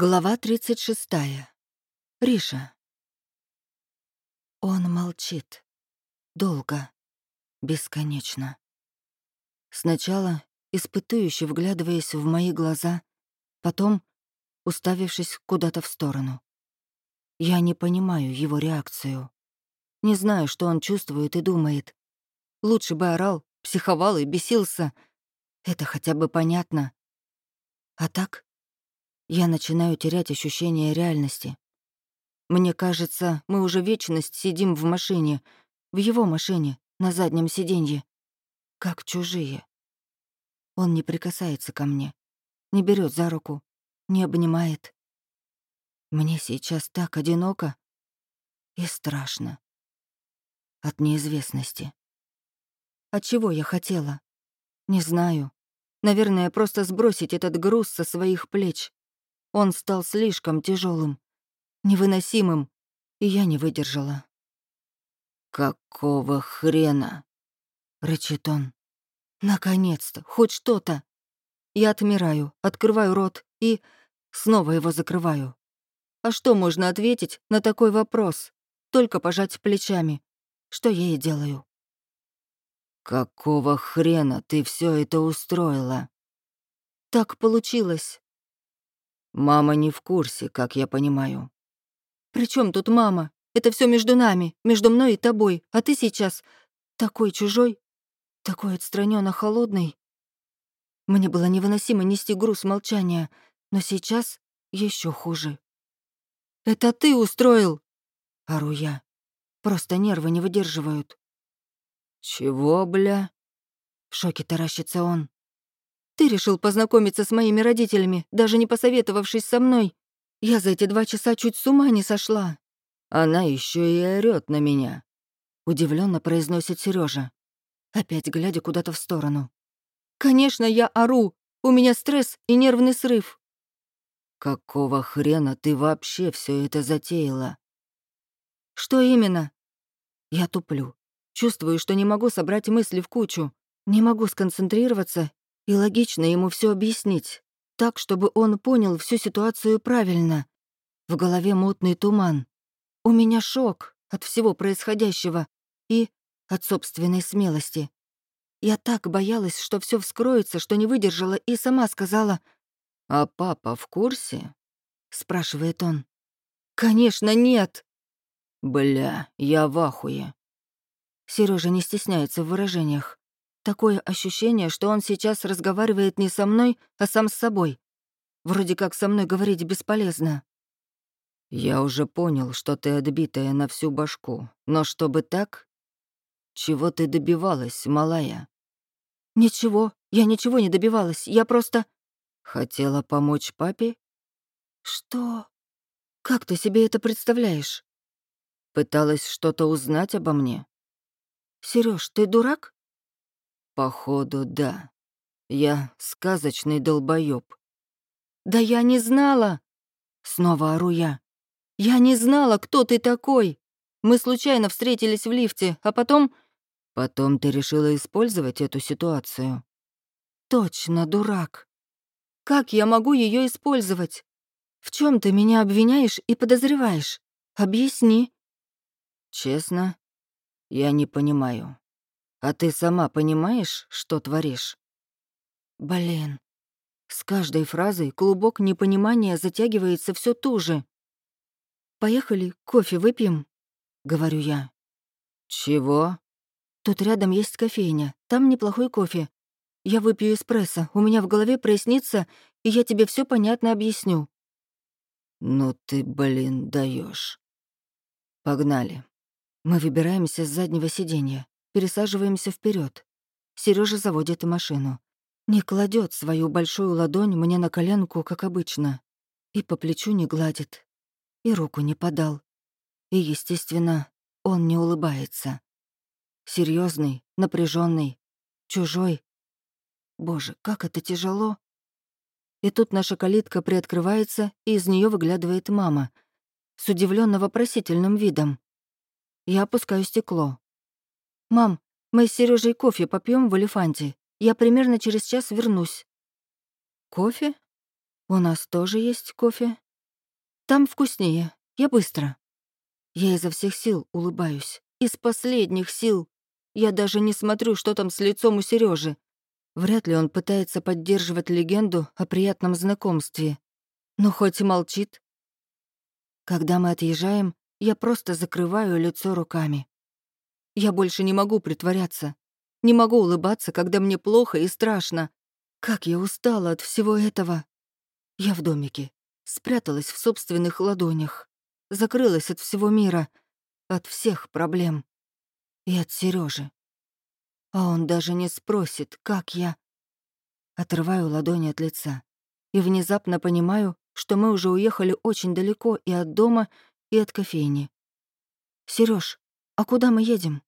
Глава 36. Риша. Он молчит. Долго. Бесконечно. Сначала испытующе вглядываясь в мои глаза, потом уставившись куда-то в сторону. Я не понимаю его реакцию. Не знаю, что он чувствует и думает. Лучше бы орал, психовал и бесился. Это хотя бы понятно. А так я начинаю терять ощущение реальности. Мне кажется, мы уже вечность сидим в машине, в его машине, на заднем сиденье. Как чужие. Он не прикасается ко мне, не берет за руку, не обнимает. Мне сейчас так одиноко и страшно. От неизвестности. От чего я хотела? Не знаю. Наверное, просто сбросить этот груз со своих плеч. Он стал слишком тяжелым, невыносимым, и я не выдержала. «Какого хрена?» — рычит он. «Наконец-то, хоть что-то!» Я отмираю, открываю рот и снова его закрываю. А что можно ответить на такой вопрос? Только пожать плечами. Что я и делаю. «Какого хрена ты все это устроила?» «Так получилось. Мама не в курсе, как я понимаю. «При чем тут мама? Это все между нами, между мной и тобой, а ты сейчас такой чужой, такой отстраненно холодный». Мне было невыносимо нести груз молчания, но сейчас еще хуже. «Это ты устроил!» — ору я. Просто нервы не выдерживают. «Чего, бля?» — в шоке таращится он. Ты решил познакомиться с моими родителями, даже не посоветовавшись со мной. Я за эти два часа чуть с ума не сошла. Она еще и орёт на меня. Удивленно произносит Сережа, опять глядя куда-то в сторону. Конечно, я ору. У меня стресс и нервный срыв. Какого хрена ты вообще все это затеяла? Что именно? Я туплю. Чувствую, что не могу собрать мысли в кучу. Не могу сконцентрироваться и логично ему все объяснить, так, чтобы он понял всю ситуацию правильно. В голове мутный туман. У меня шок от всего происходящего и от собственной смелости. Я так боялась, что все вскроется, что не выдержала и сама сказала «А папа в курсе?» — спрашивает он. «Конечно, нет!» «Бля, я в ахуе!» Сережа не стесняется в выражениях. Такое ощущение, что он сейчас разговаривает не со мной, а сам с собой. Вроде как со мной говорить бесполезно. «Я уже понял, что ты отбитая на всю башку, но чтобы так? Чего ты добивалась, малая?» «Ничего, я ничего не добивалась, я просто...» «Хотела помочь папе?» «Что? Как ты себе это представляешь?» «Пыталась что-то узнать обо мне?» Сереж, ты дурак?» Походу, да. Я сказочный долбоёб. Да я не знала. Снова ору я. Я не знала, кто ты такой. Мы случайно встретились в лифте, а потом... Потом ты решила использовать эту ситуацию. Точно, дурак. Как я могу ее использовать? В чем ты меня обвиняешь и подозреваешь? Объясни. Честно, я не понимаю. А ты сама понимаешь, что творишь? Блин. С каждой фразой клубок непонимания затягивается все туже. «Поехали, кофе выпьем», — говорю я. «Чего?» «Тут рядом есть кофейня, там неплохой кофе. Я выпью эспрессо, у меня в голове прояснится, и я тебе все понятно объясню». «Ну ты, блин, даешь. Погнали». Мы выбираемся с заднего сиденья пересаживаемся вперед. Сережа заводит машину. Не кладет свою большую ладонь мне на коленку, как обычно. И по плечу не гладит. И руку не подал. И, естественно, он не улыбается. Серьезный, напряженный, чужой. Боже, как это тяжело. И тут наша калитка приоткрывается, и из нее выглядывает мама с удивленно вопросительным видом. Я опускаю стекло. «Мам, мы с Сережей кофе попьем в «Элефанте». Я примерно через час вернусь». «Кофе? У нас тоже есть кофе», Там вкуснее. Я быстро. Я изо всех сил улыбаюсь. Из последних сил. Я даже не смотрю, что там с лицом у Сережи. Вряд ли он пытается поддерживать легенду о приятном знакомстве. Но хоть и молчит. Когда мы отъезжаем, я просто закрываю лицо руками. Я больше не могу притворяться. Не могу улыбаться, когда мне плохо и страшно. Как я устала от всего этого. Я в домике, спряталась в собственных ладонях, закрылась от всего мира, от всех проблем и от Сережи. А он даже не спросит, как я. Отрываю ладони от лица и внезапно понимаю, что мы уже уехали очень далеко и от дома, и от кофейни. Сереж, а куда мы едем?